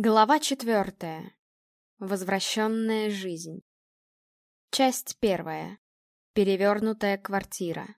Глава четвертая. Возвращенная жизнь. Часть первая. Перевернутая квартира.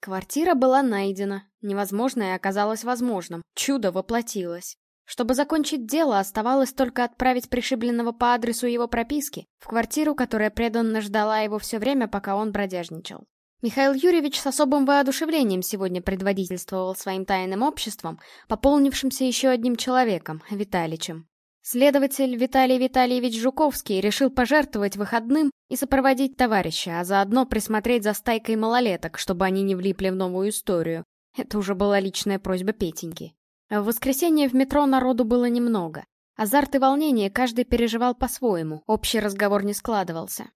Квартира была найдена, невозможное оказалось возможным, чудо воплотилось. Чтобы закончить дело, оставалось только отправить пришибленного по адресу его прописки в квартиру, которая преданно ждала его все время, пока он бродяжничал. Михаил Юрьевич с особым воодушевлением сегодня предводительствовал своим тайным обществом, пополнившимся еще одним человеком, Виталичем. Следователь Виталий Витальевич Жуковский решил пожертвовать выходным и сопроводить товарища, а заодно присмотреть за стайкой малолеток, чтобы они не влипли в новую историю. Это уже была личная просьба Петеньки. В воскресенье в метро народу было немного. Азарт и волнение каждый переживал по-своему, общий разговор не складывался.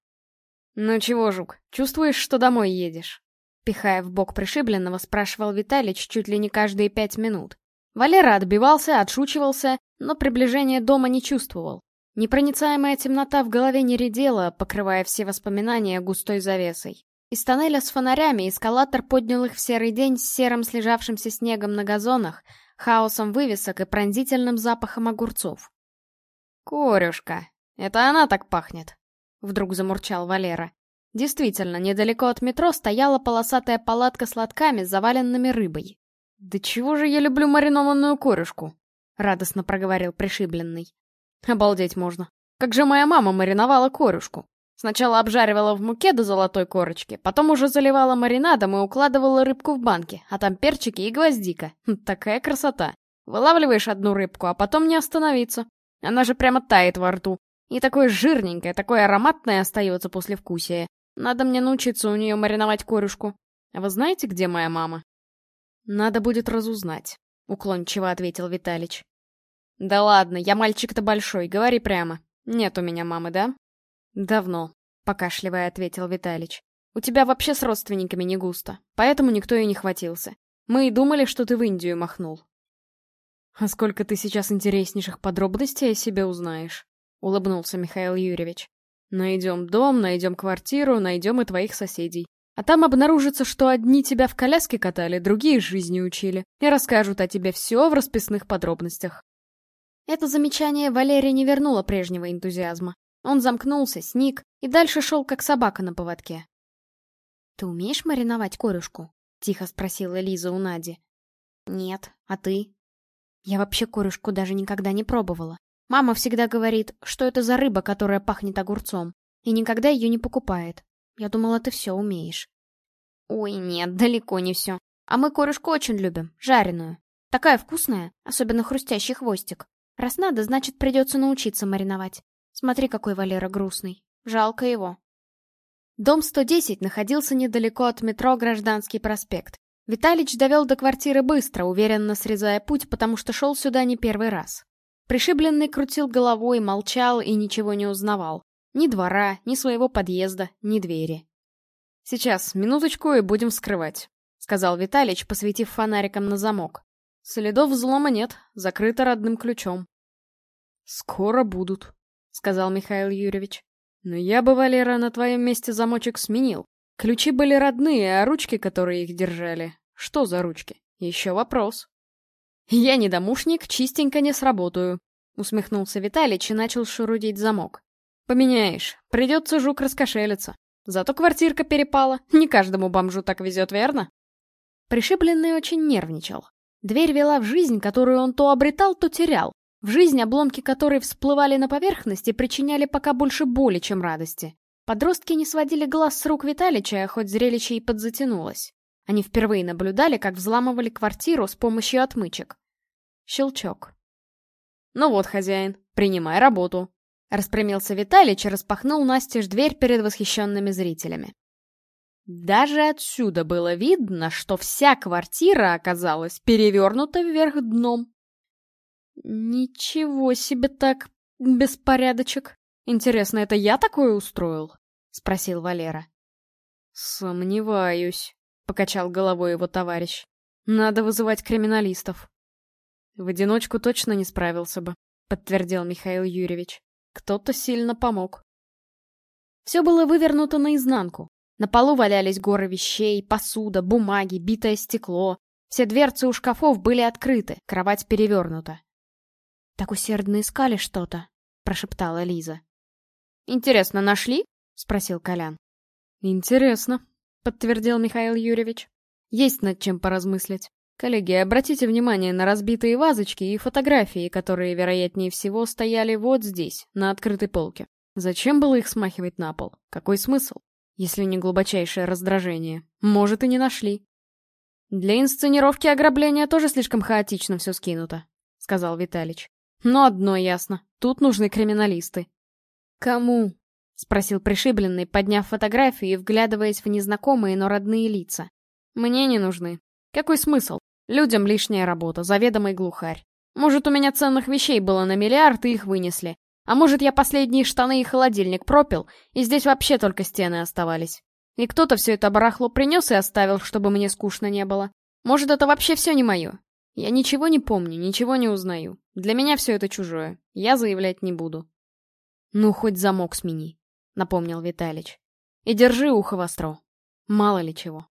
«Ну чего, Жук, чувствуешь, что домой едешь?» Пихая в бок пришибленного, спрашивал Виталич чуть ли не каждые пять минут. Валера отбивался, отшучивался, но приближения дома не чувствовал. Непроницаемая темнота в голове не редела, покрывая все воспоминания густой завесой. Из тоннеля с фонарями эскалатор поднял их в серый день с серым слежавшимся снегом на газонах, хаосом вывесок и пронзительным запахом огурцов. «Корюшка, это она так пахнет», Вдруг замурчал Валера. Действительно, недалеко от метро стояла полосатая палатка с лотками, заваленными рыбой. «Да чего же я люблю маринованную корюшку?» — радостно проговорил пришибленный. «Обалдеть можно. Как же моя мама мариновала корюшку. Сначала обжаривала в муке до золотой корочки, потом уже заливала маринадом и укладывала рыбку в банки, а там перчики и гвоздика. Хм, такая красота. Вылавливаешь одну рыбку, а потом не остановиться. Она же прямо тает во рту, и такое жирненькое, такое ароматное остается после вкусия. Надо мне научиться у нее мариновать корюшку. А вы знаете, где моя мама? Надо будет разузнать, уклончиво ответил Виталич. Да ладно, я мальчик-то большой, говори прямо. Нет у меня мамы, да? Давно, покашливая, ответил Виталич. У тебя вообще с родственниками не густо, поэтому никто и не хватился. Мы и думали, что ты в Индию махнул. А сколько ты сейчас интереснейших подробностей о себе узнаешь? Улыбнулся Михаил Юрьевич. Найдем дом, найдем квартиру, найдем и твоих соседей. А там обнаружится, что одни тебя в коляске катали, другие жизни учили, и расскажут о тебе все в расписных подробностях. Это замечание Валерия не вернуло прежнего энтузиазма. Он замкнулся, сник и дальше шел, как собака на поводке. «Ты умеешь мариновать корюшку?» — тихо спросила Лиза у Нади. «Нет, а ты?» «Я вообще корюшку даже никогда не пробовала. Мама всегда говорит, что это за рыба, которая пахнет огурцом, и никогда ее не покупает. Я думала, ты все умеешь. Ой, нет, далеко не все. А мы корюшку очень любим, жареную. Такая вкусная, особенно хрустящий хвостик. Раз надо, значит, придется научиться мариновать. Смотри, какой Валера грустный. Жалко его. Дом 110 находился недалеко от метро Гражданский проспект. Виталич довел до квартиры быстро, уверенно срезая путь, потому что шел сюда не первый раз. Пришибленный крутил головой, молчал и ничего не узнавал. Ни двора, ни своего подъезда, ни двери. «Сейчас, минуточку, и будем вскрывать», — сказал Виталич, посветив фонариком на замок. «Следов взлома нет, закрыто родным ключом». «Скоро будут», — сказал Михаил Юрьевич. «Но я бы, Валера, на твоем месте замочек сменил. Ключи были родные, а ручки, которые их держали... Что за ручки? Еще вопрос». «Я не домушник, чистенько не сработаю», — усмехнулся Виталич и начал шурудить замок. «Поменяешь. Придется жук раскошелиться. Зато квартирка перепала. Не каждому бомжу так везет, верно?» Пришибленный очень нервничал. Дверь вела в жизнь, которую он то обретал, то терял. В жизнь, обломки которой всплывали на поверхность и причиняли пока больше боли, чем радости. Подростки не сводили глаз с рук Виталича, хоть зрелище и подзатянулось. Они впервые наблюдали, как взламывали квартиру с помощью отмычек. Щелчок. «Ну вот, хозяин, принимай работу», — распрямился Виталич и распахнул настежь дверь перед восхищенными зрителями. Даже отсюда было видно, что вся квартира оказалась перевернута вверх дном. «Ничего себе так, беспорядочек. Интересно, это я такое устроил?» — спросил Валера. «Сомневаюсь», — покачал головой его товарищ. «Надо вызывать криминалистов». «В одиночку точно не справился бы», — подтвердил Михаил Юрьевич. «Кто-то сильно помог». Все было вывернуто наизнанку. На полу валялись горы вещей, посуда, бумаги, битое стекло. Все дверцы у шкафов были открыты, кровать перевернута. так усердно искали что-то», — прошептала Лиза. «Интересно, нашли?» — спросил Колян. «Интересно», — подтвердил Михаил Юрьевич. «Есть над чем поразмыслить. Коллеги, обратите внимание на разбитые вазочки и фотографии, которые, вероятнее всего, стояли вот здесь, на открытой полке. Зачем было их смахивать на пол? Какой смысл? Если не глубочайшее раздражение. Может, и не нашли. Для инсценировки ограбления тоже слишком хаотично все скинуто, сказал Виталич. Но одно ясно. Тут нужны криминалисты. Кому? Спросил пришибленный, подняв фотографию и вглядываясь в незнакомые, но родные лица. Мне не нужны. Какой смысл? Людям лишняя работа, заведомый глухарь. Может, у меня ценных вещей было на миллиард, и их вынесли. А может, я последние штаны и холодильник пропил, и здесь вообще только стены оставались. И кто-то все это барахло принес и оставил, чтобы мне скучно не было. Может, это вообще все не мое. Я ничего не помню, ничего не узнаю. Для меня все это чужое. Я заявлять не буду. Ну, хоть замок смени, напомнил Виталич. И держи ухо востро. Мало ли чего.